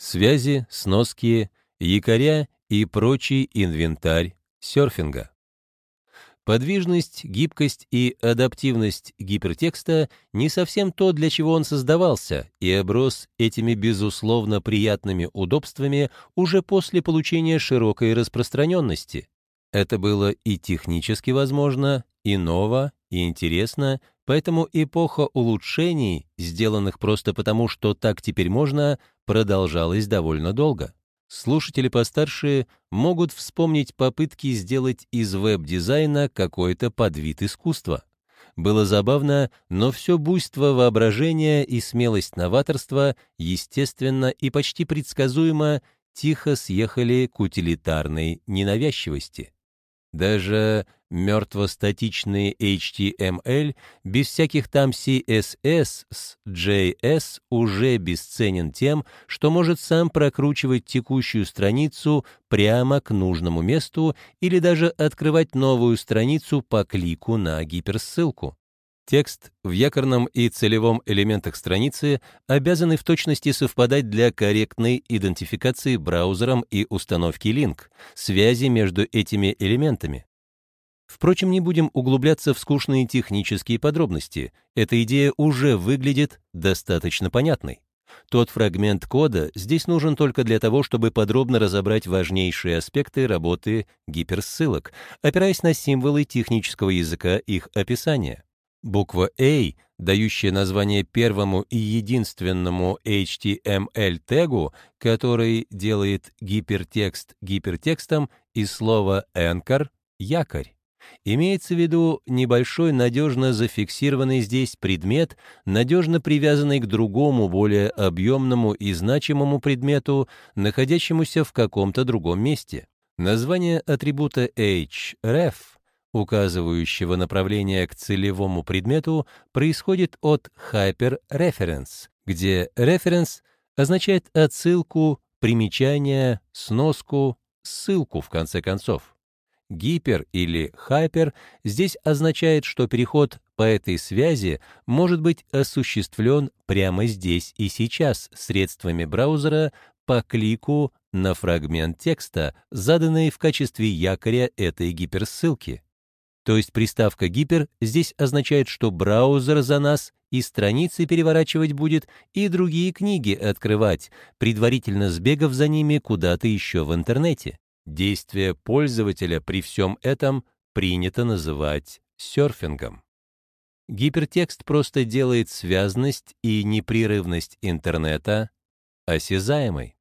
связи, сноски, якоря и прочий инвентарь серфинга. Подвижность, гибкость и адаптивность гипертекста не совсем то, для чего он создавался, и оброс этими безусловно приятными удобствами уже после получения широкой распространенности. Это было и технически возможно, и ново, и интересно, поэтому эпоха улучшений, сделанных просто потому, что так теперь можно, продолжалась довольно долго. Слушатели постарше могут вспомнить попытки сделать из веб-дизайна какой-то подвид искусства. Было забавно, но все буйство воображения и смелость новаторства, естественно и почти предсказуемо, тихо съехали к утилитарной ненавязчивости. Даже мертвостатичный HTML без всяких там CSS с JS уже бесценен тем, что может сам прокручивать текущую страницу прямо к нужному месту или даже открывать новую страницу по клику на гиперссылку. Текст в якорном и целевом элементах страницы обязаны в точности совпадать для корректной идентификации браузером и установки линк, связи между этими элементами. Впрочем, не будем углубляться в скучные технические подробности. Эта идея уже выглядит достаточно понятной. Тот фрагмент кода здесь нужен только для того, чтобы подробно разобрать важнейшие аспекты работы гиперссылок, опираясь на символы технического языка их описания. Буква A, дающая название первому и единственному HTML-тегу, который делает гипертекст гипертекстом, и слово anchor — якорь. Имеется в виду небольшой надежно зафиксированный здесь предмет, надежно привязанный к другому, более объемному и значимому предмету, находящемуся в каком-то другом месте. Название атрибута href — указывающего направление к целевому предмету, происходит от hyperreference, где reference означает отсылку, примечание, сноску, ссылку в конце концов. Гипер или хайпер здесь означает, что переход по этой связи может быть осуществлен прямо здесь и сейчас средствами браузера по клику на фрагмент текста, заданный в качестве якоря этой гиперссылки. То есть приставка «гипер» здесь означает, что браузер за нас и страницы переворачивать будет, и другие книги открывать, предварительно сбегав за ними куда-то еще в интернете. Действие пользователя при всем этом принято называть серфингом. Гипертекст просто делает связность и непрерывность интернета осязаемой.